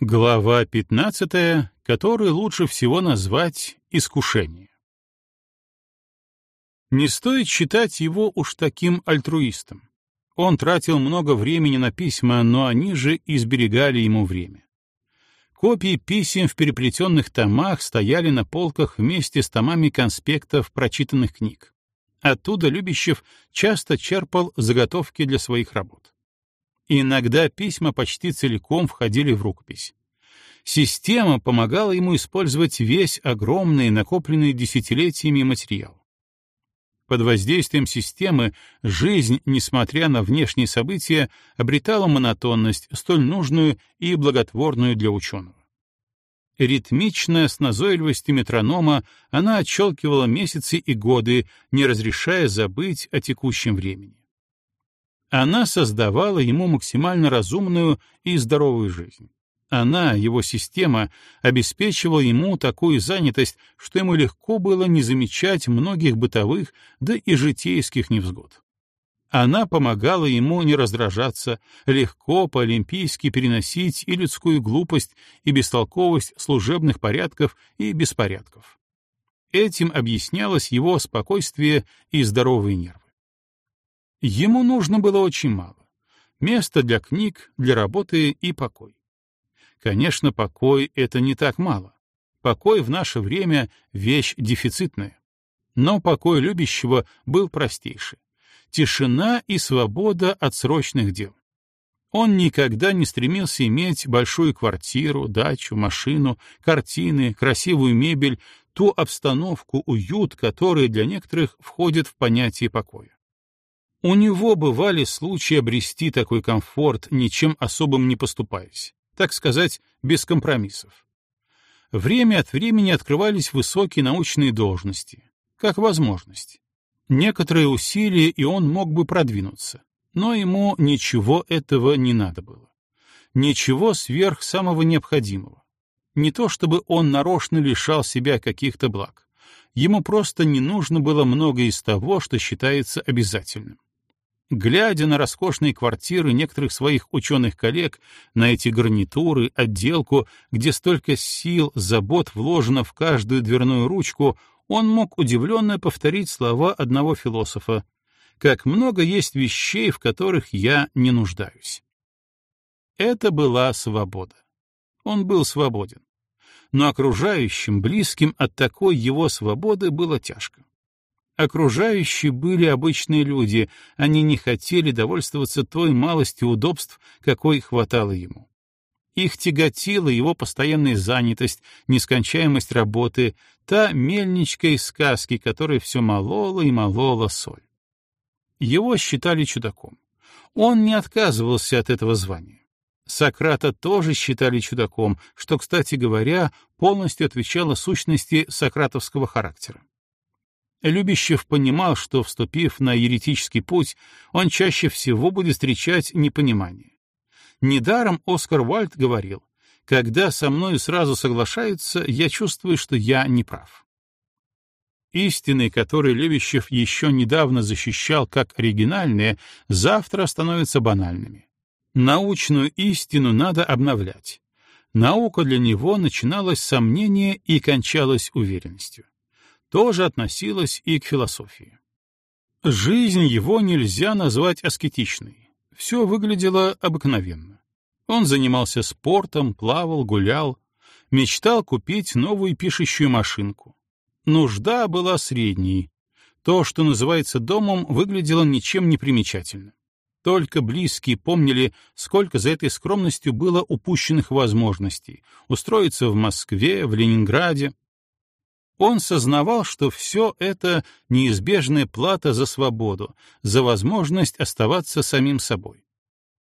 Глава 15, которую лучше всего назвать «Искушение». Не стоит считать его уж таким альтруистом. Он тратил много времени на письма, но они же и сберегали ему время. Копии писем в переплетенных томах стояли на полках вместе с томами конспектов прочитанных книг. Оттуда Любящев часто черпал заготовки для своих работ. Иногда письма почти целиком входили в рукопись. Система помогала ему использовать весь огромный, накопленный десятилетиями материал. Под воздействием системы жизнь, несмотря на внешние события, обретала монотонность, столь нужную и благотворную для ученого. Ритмичная с назойливостью метронома, она отщелкивала месяцы и годы, не разрешая забыть о текущем времени. Она создавала ему максимально разумную и здоровую жизнь. Она, его система, обеспечивала ему такую занятость, что ему легко было не замечать многих бытовых, да и житейских невзгод. Она помогала ему не раздражаться, легко по-олимпийски переносить и людскую глупость, и бестолковость служебных порядков и беспорядков. Этим объяснялось его спокойствие и здоровые нервы. Ему нужно было очень мало. Место для книг, для работы и покой. Конечно, покой — это не так мало. Покой в наше время — вещь дефицитная. Но покой любящего был простейший. Тишина и свобода от срочных дел. Он никогда не стремился иметь большую квартиру, дачу, машину, картины, красивую мебель, ту обстановку, уют, которые для некоторых входят в понятие покоя. У него бывали случаи обрести такой комфорт, ничем особым не поступаясь так сказать, без компромиссов. Время от времени открывались высокие научные должности, как возможность. Некоторые усилия, и он мог бы продвинуться, но ему ничего этого не надо было. Ничего сверх самого необходимого. Не то чтобы он нарочно лишал себя каких-то благ. Ему просто не нужно было много из того, что считается обязательным. Глядя на роскошные квартиры некоторых своих ученых-коллег, на эти гарнитуры, отделку, где столько сил, забот вложено в каждую дверную ручку, он мог удивленно повторить слова одного философа «Как много есть вещей, в которых я не нуждаюсь». Это была свобода. Он был свободен. Но окружающим, близким от такой его свободы было тяжко. Окружающие были обычные люди, они не хотели довольствоваться той малостью удобств, какой хватало ему. Их тяготила его постоянная занятость, нескончаемость работы, та мельничка из сказки, которая все молола и молола соль. Его считали чудаком. Он не отказывался от этого звания. Сократа тоже считали чудаком, что, кстати говоря, полностью отвечало сущности сократовского характера. Любящев понимал, что, вступив на еретический путь, он чаще всего будет встречать непонимание. Недаром Оскар Уальд говорил, «Когда со мной сразу соглашаются, я чувствую, что я не прав». Истины, которые Левищев еще недавно защищал как оригинальные, завтра становятся банальными. Научную истину надо обновлять. Наука для него начиналась с сомнения и кончалась уверенностью тоже относилась и к философии. Жизнь его нельзя назвать аскетичной. Все выглядело обыкновенно. Он занимался спортом, плавал, гулял, мечтал купить новую пишущую машинку. Нужда была средней. То, что называется домом, выглядело ничем не примечательно. Только близкие помнили, сколько за этой скромностью было упущенных возможностей устроиться в Москве, в Ленинграде, он сознавал, что все это — неизбежная плата за свободу, за возможность оставаться самим собой.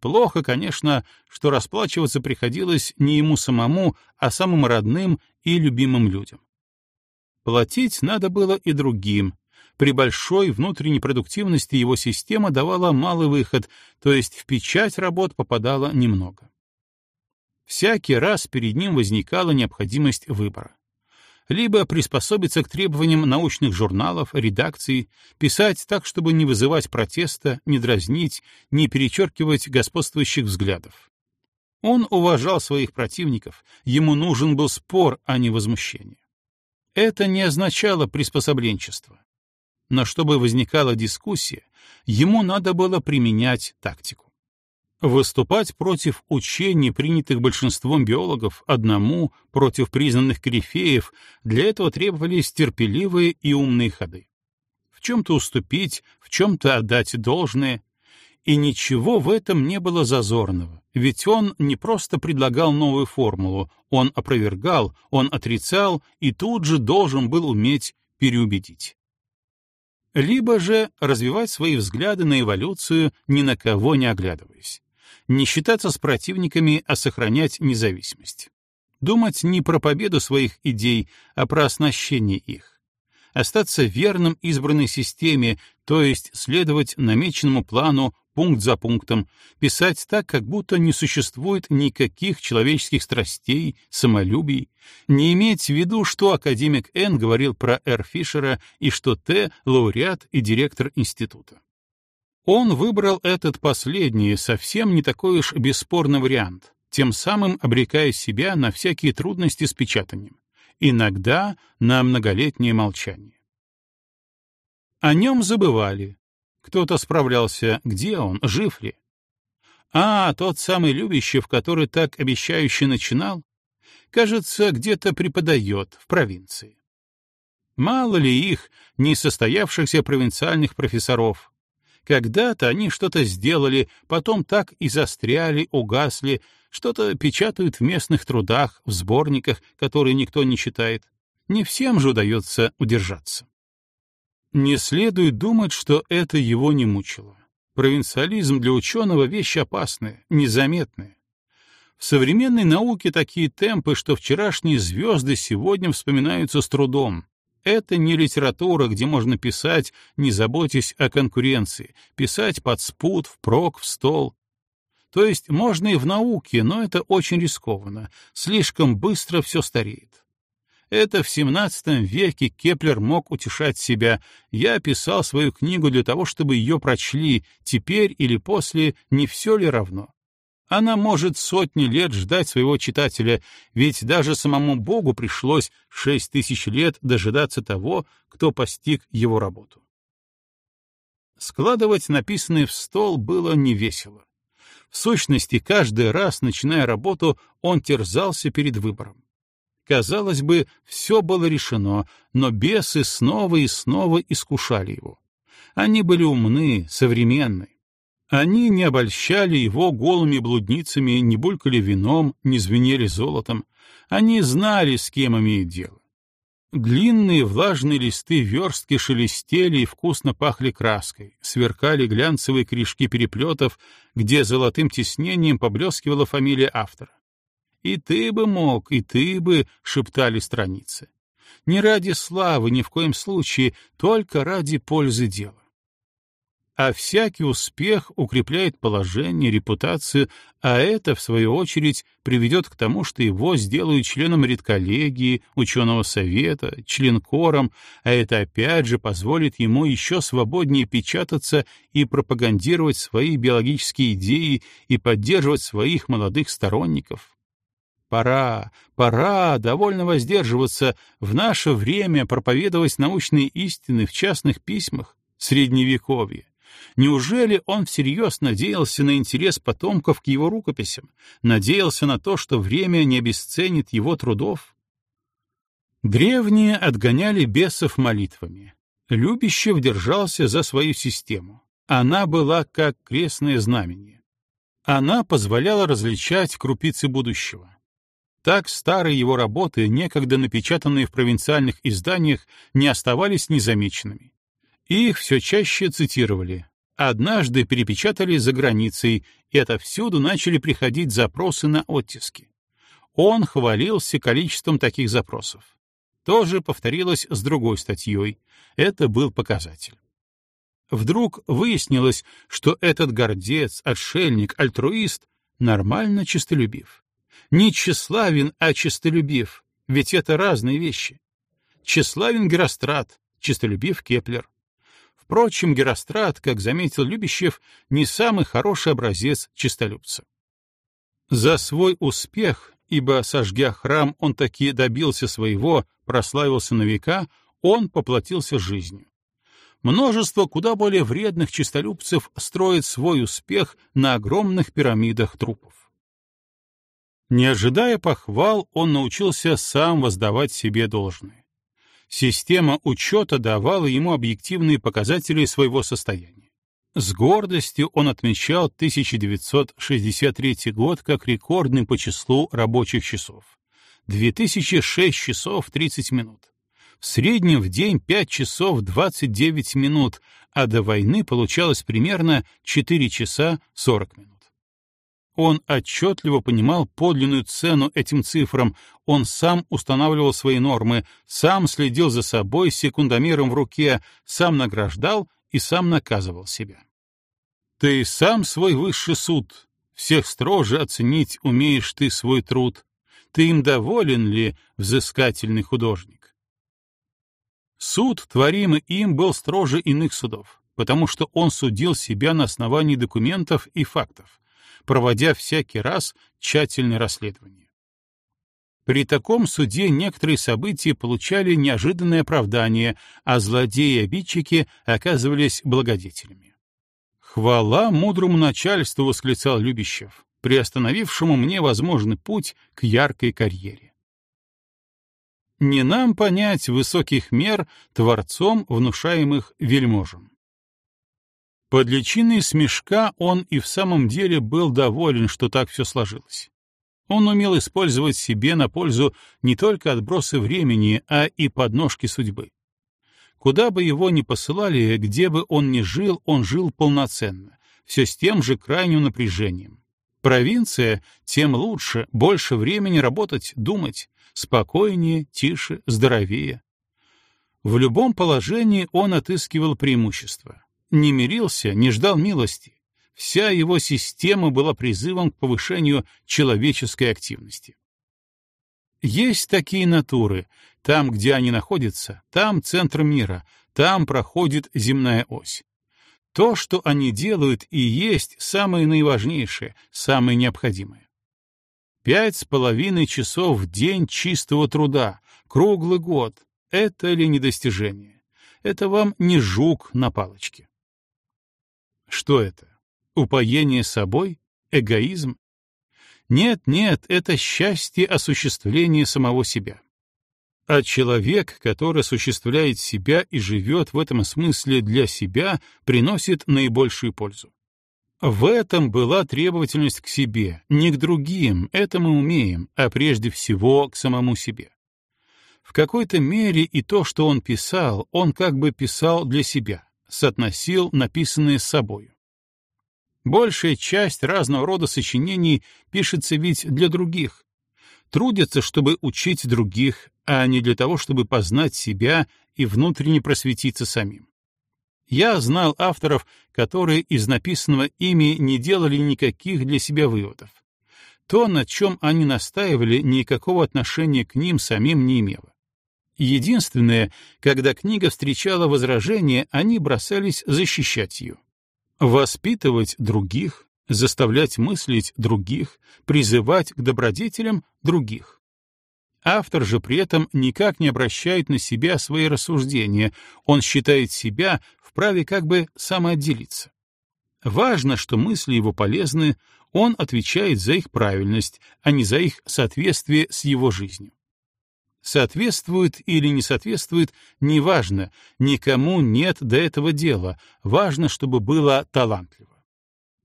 Плохо, конечно, что расплачиваться приходилось не ему самому, а самым родным и любимым людям. Платить надо было и другим. При большой внутренней продуктивности его система давала малый выход, то есть в печать работ попадало немного. Всякий раз перед ним возникала необходимость выбора либо приспособиться к требованиям научных журналов, редакций, писать так, чтобы не вызывать протеста, не дразнить, не перечеркивать господствующих взглядов. Он уважал своих противников, ему нужен был спор, а не возмущение. Это не означало приспособленчество. Но чтобы возникала дискуссия, ему надо было применять тактику. Выступать против учений, принятых большинством биологов, одному против признанных корифеев, для этого требовались терпеливые и умные ходы. В чем-то уступить, в чем-то отдать должное. И ничего в этом не было зазорного, ведь он не просто предлагал новую формулу, он опровергал, он отрицал и тут же должен был уметь переубедить либо же развивать свои взгляды на эволюцию, ни на кого не оглядываясь не считаться с противниками, а сохранять независимость. Думать не про победу своих идей, а про оснащение их. Остаться верным избранной системе, то есть следовать намеченному плану пункт за пунктом, писать так, как будто не существует никаких человеческих страстей, самолюбий, не иметь в виду, что академик Н говорил про Р. Фишера и что Т. — лауреат и директор института. Он выбрал этот последний, совсем не такой уж бесспорный вариант, тем самым обрекая себя на всякие трудности с печатанием, иногда на многолетнее молчание. О нем забывали. Кто-то справлялся, где он, жив ли. А, тот самый любящий, в который так обещающе начинал, кажется, где-то преподает в провинции. Мало ли их, несостоявшихся провинциальных профессоров, когда-то они что-то сделали, потом так и застряли, угасли, что-то печатают в местных трудах, в сборниках, которые никто не читает. Не всем же удается удержаться. Не следует думать, что это его не мучило. Провинциализм для ученого — вещь опасная, незаметная. В современной науке такие темпы, что вчерашние звезды сегодня вспоминаются с трудом, это не литература, где можно писать, не заботясь о конкуренции, писать под спут, впрок, в стол. То есть можно и в науке, но это очень рискованно, слишком быстро все стареет. Это в XVII веке Кеплер мог утешать себя. Я писал свою книгу для того, чтобы ее прочли, теперь или после не все ли равно. Она может сотни лет ждать своего читателя, ведь даже самому Богу пришлось шесть тысяч лет дожидаться того, кто постиг его работу. Складывать написанное в стол было невесело. В сущности, каждый раз, начиная работу, он терзался перед выбором. Казалось бы, все было решено, но бесы снова и снова искушали его. Они были умны, современны. Они не обольщали его голыми блудницами, не булькали вином, не звенели золотом. Они знали, с кем имеют дело. Длинные влажные листы верстки шелестели и вкусно пахли краской, сверкали глянцевые корешки переплетов, где золотым тиснением поблескивала фамилия автора. «И ты бы мог, и ты бы», — шептали страницы. Не ради славы, ни в коем случае, только ради пользы дела а всякий успех укрепляет положение, репутацию, а это, в свою очередь, приведет к тому, что его сделают членом редколлегии, ученого совета, членкором, а это опять же позволит ему еще свободнее печататься и пропагандировать свои биологические идеи и поддерживать своих молодых сторонников. Пора, пора, довольно воздерживаться, в наше время проповедовать научные истины в частных письмах, средневековье, Неужели он всерьез надеялся на интерес потомков к его рукописям, надеялся на то, что время не обесценит его трудов? Древние отгоняли бесов молитвами. Любящев держался за свою систему. Она была как крестное знамение. Она позволяла различать крупицы будущего. Так старые его работы, некогда напечатанные в провинциальных изданиях, не оставались незамеченными. Их все чаще цитировали. Однажды перепечатали за границей, и отовсюду начали приходить запросы на оттиски. Он хвалился количеством таких запросов. То же повторилось с другой статьей. Это был показатель. Вдруг выяснилось, что этот гордец, отшельник, альтруист нормально честолюбив. Не тщеславен, а честолюбив, ведь это разные вещи. Тщеславен Герострат, честолюбив Кеплер. Впрочем, Герострат, как заметил Любищев, не самый хороший образец честолюбца. За свой успех, ибо, сожгя храм, он таки добился своего, прославился на века, он поплатился жизнью. Множество куда более вредных честолюбцев строит свой успех на огромных пирамидах трупов. Не ожидая похвал, он научился сам воздавать себе должное. Система учета давала ему объективные показатели своего состояния. С гордостью он отмечал 1963 год как рекордный по числу рабочих часов. 2006 часов 30 минут. В среднем в день 5 часов 29 минут, а до войны получалось примерно 4 часа 40 минут. Он отчетливо понимал подлинную цену этим цифрам, он сам устанавливал свои нормы, сам следил за собой секундомером в руке, сам награждал и сам наказывал себя. Ты сам свой высший суд, всех строже оценить умеешь ты свой труд. Ты им доволен ли, взыскательный художник? Суд, творимый им, был строже иных судов, потому что он судил себя на основании документов и фактов, проводя всякий раз тщательное расследование. При таком суде некоторые события получали неожиданное оправдание, а злодеи и обидчики оказывались благодетелями. «Хвала мудрому начальству!» — восклицал Любящев, приостановившему мне возможный путь к яркой карьере. Не нам понять высоких мер творцом, внушаемых вельможем. Под личиной смешка он и в самом деле был доволен, что так все сложилось. Он умел использовать себе на пользу не только отбросы времени, а и подножки судьбы. Куда бы его ни посылали, где бы он ни жил, он жил полноценно, все с тем же крайним напряжением. Провинция, тем лучше, больше времени работать, думать, спокойнее, тише, здоровее. В любом положении он отыскивал преимущества не мирился, не ждал милости. Вся его система была призывом к повышению человеческой активности. Есть такие натуры. Там, где они находятся, там центр мира, там проходит земная ось. То, что они делают, и есть самое наиважнейшее, самое необходимое. Пять с половиной часов в день чистого труда, круглый год — это ли не достижение? Это вам не жук на палочке. Что это? Упоение собой? Эгоизм? Нет, нет, это счастье осуществления самого себя. А человек, который осуществляет себя и живет в этом смысле для себя, приносит наибольшую пользу. В этом была требовательность к себе, не к другим, это мы умеем, а прежде всего к самому себе. В какой-то мере и то, что он писал, он как бы писал для себя, соотносил написанное с собою. Большая часть разного рода сочинений пишется ведь для других. Трудятся, чтобы учить других, а не для того, чтобы познать себя и внутренне просветиться самим. Я знал авторов, которые из написанного ими не делали никаких для себя выводов. То, на чем они настаивали, никакого отношения к ним самим не имело. Единственное, когда книга встречала возражения, они бросались защищать ее. Воспитывать других, заставлять мыслить других, призывать к добродетелям других. Автор же при этом никак не обращает на себя свои рассуждения, он считает себя вправе как бы самоотделиться. Важно, что мысли его полезны, он отвечает за их правильность, а не за их соответствие с его жизнью. Соответствует или не соответствует, неважно, никому нет до этого дела, важно, чтобы было талантливо.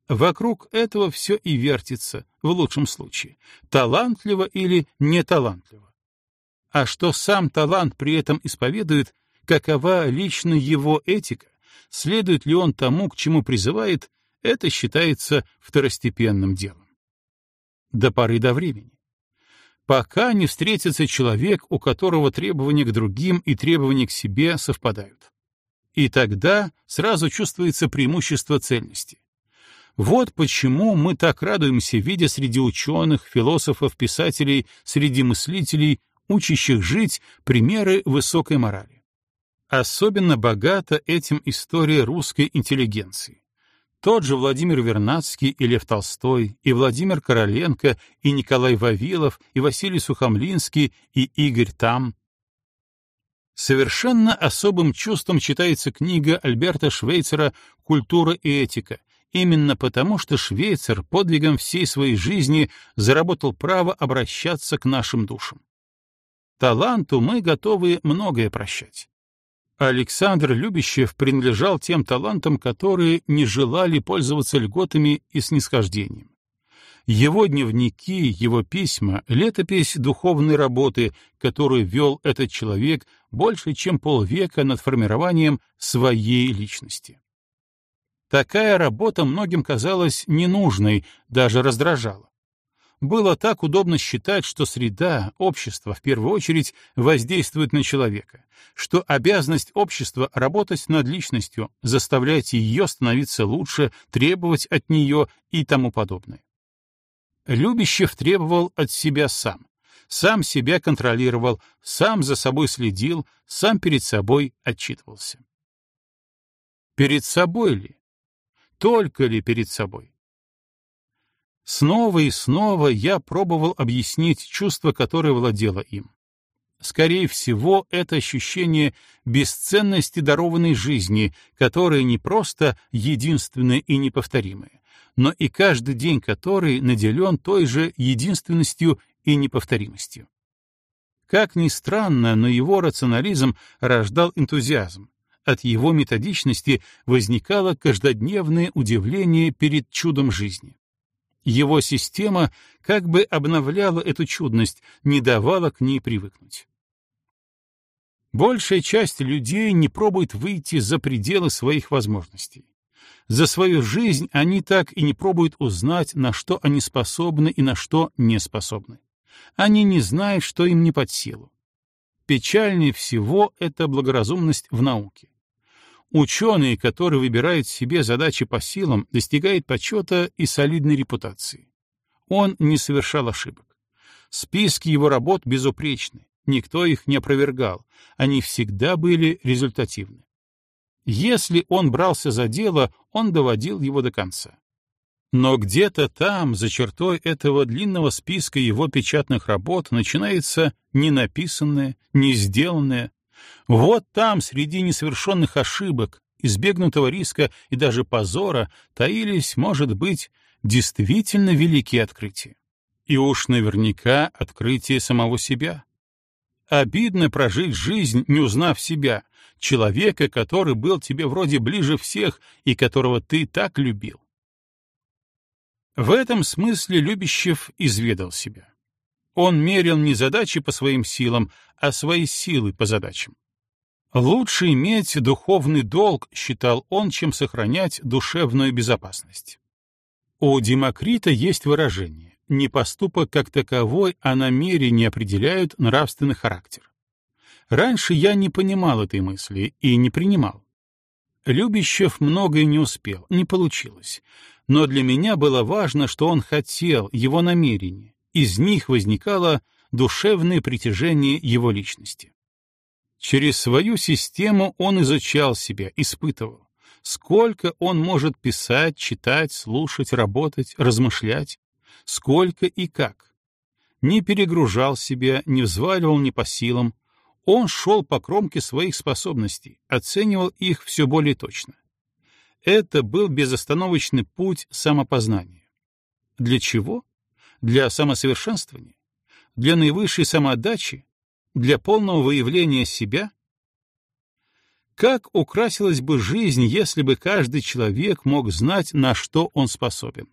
Вокруг этого все и вертится, в лучшем случае, талантливо или неталантливо. А что сам талант при этом исповедует, какова лично его этика, следует ли он тому, к чему призывает, это считается второстепенным делом. До поры до времени пока не встретится человек, у которого требования к другим и требования к себе совпадают. И тогда сразу чувствуется преимущество цельности. Вот почему мы так радуемся, видя среди ученых, философов, писателей, среди мыслителей, учащих жить, примеры высокой морали. Особенно богата этим история русской интеллигенции. Тот же Владимир Вернадский и Лев Толстой, и Владимир Короленко, и Николай Вавилов, и Василий Сухомлинский, и Игорь Там. Совершенно особым чувством читается книга Альберта Швейцера «Культура и этика», именно потому, что Швейцар подвигом всей своей жизни заработал право обращаться к нашим душам. Таланту мы готовы многое прощать. Александр Любящев принадлежал тем талантам, которые не желали пользоваться льготами и снисхождением. Его дневники, его письма — летопись духовной работы, которую вел этот человек больше, чем полвека над формированием своей личности. Такая работа многим казалась ненужной, даже раздражала. Было так удобно считать, что среда, общество в первую очередь воздействует на человека, что обязанность общества — работать над личностью, заставлять ее становиться лучше, требовать от нее и тому подобное. Любящев требовал от себя сам, сам себя контролировал, сам за собой следил, сам перед собой отчитывался. Перед собой ли? Только ли перед собой? Снова и снова я пробовал объяснить чувство, которое владело им. Скорее всего, это ощущение бесценности дарованной жизни, которое не просто единственное и неповторимое, но и каждый день который наделен той же единственностью и неповторимостью. Как ни странно, но его рационализм рождал энтузиазм. От его методичности возникало каждодневное удивление перед чудом жизни. Его система как бы обновляла эту чудность, не давала к ней привыкнуть. Большая часть людей не пробует выйти за пределы своих возможностей. За свою жизнь они так и не пробуют узнать, на что они способны и на что не способны. Они не знают, что им не под силу. Печальнее всего это благоразумность в науке. Ученый, который выбирает себе задачи по силам, достигает почета и солидной репутации. Он не совершал ошибок. Списки его работ безупречны, никто их не опровергал, они всегда были результативны. Если он брался за дело, он доводил его до конца. Но где-то там, за чертой этого длинного списка его печатных работ, начинается ненаписанное, не сделанное, вот там, среди несовершенных ошибок, избегнутого риска и даже позора, таились, может быть, действительно великие открытия. И уж наверняка открытие самого себя. Обидно прожить жизнь, не узнав себя, человека, который был тебе вроде ближе всех и которого ты так любил. В этом смысле Любящев изведал себя. Он мерил не задачи по своим силам, а свои силы по задачам. Лучше иметь духовный долг, считал он, чем сохранять душевную безопасность. У Демокрита есть выражение «не поступок как таковой, а намерение определяют нравственный характер». Раньше я не понимал этой мысли и не принимал. Любящев многое не успел, не получилось. Но для меня было важно, что он хотел, его намерение. Из них возникало душевное притяжение его личности. Через свою систему он изучал себя, испытывал. Сколько он может писать, читать, слушать, работать, размышлять? Сколько и как? Не перегружал себя, не взваливал ни по силам. Он шел по кромке своих способностей, оценивал их все более точно. Это был безостановочный путь самопознания. Для чего? Для самосовершенствования? Для наивысшей самоотдачи? для полного выявления себя? Как украсилась бы жизнь, если бы каждый человек мог знать, на что он способен?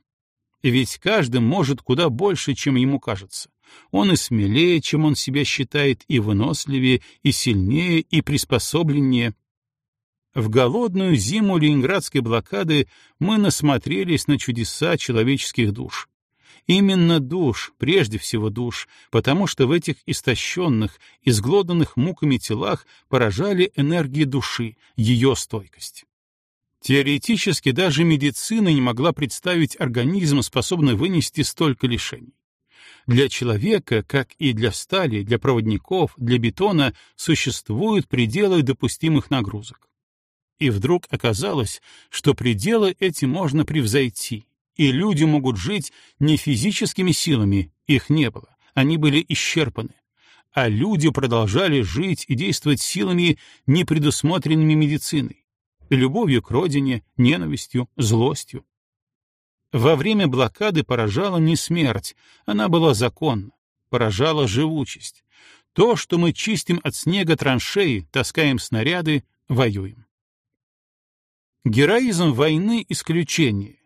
Ведь каждый может куда больше, чем ему кажется. Он и смелее, чем он себя считает, и выносливее, и сильнее, и приспособленнее. В голодную зиму ленинградской блокады мы насмотрелись на чудеса человеческих душ. Именно душ, прежде всего душ, потому что в этих истощенных, изглоданных муками телах поражали энергии души, ее стойкость. Теоретически даже медицина не могла представить организм, способный вынести столько лишений. Для человека, как и для стали, для проводников, для бетона, существуют пределы допустимых нагрузок. И вдруг оказалось, что пределы эти можно превзойти, и люди могут жить не физическими силами, их не было, они были исчерпаны, а люди продолжали жить и действовать силами, не предусмотренными медициной, любовью к родине, ненавистью, злостью. Во время блокады поражала не смерть, она была законна, поражала живучесть. То, что мы чистим от снега траншеи, таскаем снаряды, воюем. Героизм войны — исключение,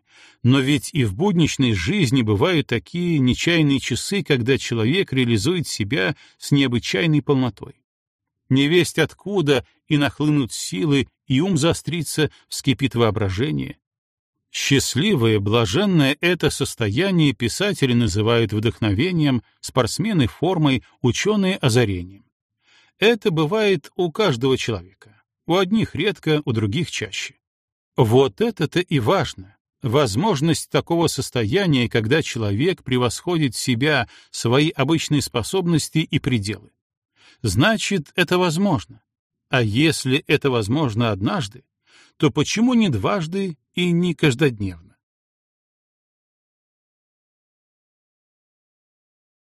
но ведь и в будничной жизни бывают такие нечаянные часы, когда человек реализует себя с необычайной полнотой. Невесть откуда и нахлынут силы, и ум заострится, вскипит воображение. Счастливое, блаженное это состояние писатели называют вдохновением, спортсмены — формой, ученые — озарением. Это бывает у каждого человека. У одних редко, у других чаще. Вот это-то и важно. Возможность такого состояния, когда человек превосходит себя, свои обычные способности и пределы. Значит, это возможно. А если это возможно однажды, то почему не дважды и не каждодневно?